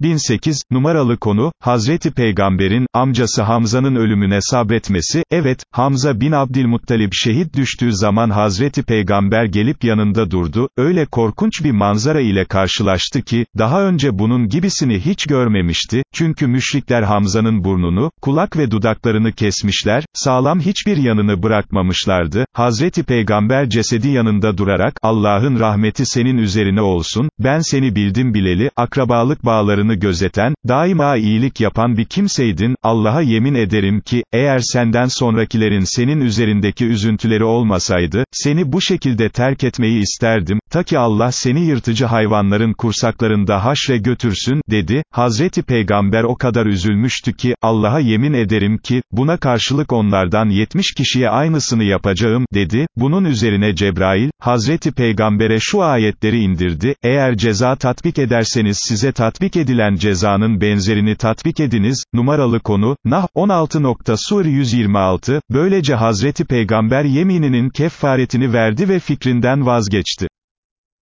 1008, numaralı konu, Hazreti Peygamber'in, amcası Hamza'nın ölümüne sabretmesi, evet, Hamza bin Abdülmuttalib şehit düştüğü zaman Hazreti Peygamber gelip yanında durdu, öyle korkunç bir manzara ile karşılaştı ki, daha önce bunun gibisini hiç görmemişti, çünkü müşrikler Hamza'nın burnunu, kulak ve dudaklarını kesmişler, sağlam hiçbir yanını bırakmamışlardı, Hazreti Peygamber cesedi yanında durarak, Allah'ın rahmeti senin üzerine olsun, ben seni bildim bileli, akrabalık bağlarını gözeten, daima iyilik yapan bir kimseydin, Allah'a yemin ederim ki, eğer senden sonrakilerin senin üzerindeki üzüntüleri olmasaydı, seni bu şekilde terk etmeyi isterdim, ta ki Allah seni yırtıcı hayvanların kursaklarında haşre götürsün, dedi, Hazreti Peygamber o kadar üzülmüştü ki, Allah'a yemin ederim ki, buna karşılık onlardan 70 kişiye aynısını yapacağım, dedi, bunun üzerine Cebrail, Hazreti Peygamber'e şu ayetleri indirdi, eğer ceza tatbik ederseniz size tatbik edilen cezanın benzerini tatbik ediniz, numaralı konu, Nah, 16. Sur 126, böylece Hazreti Peygamber yemininin kefaretini verdi ve fikrinden vazgeçti.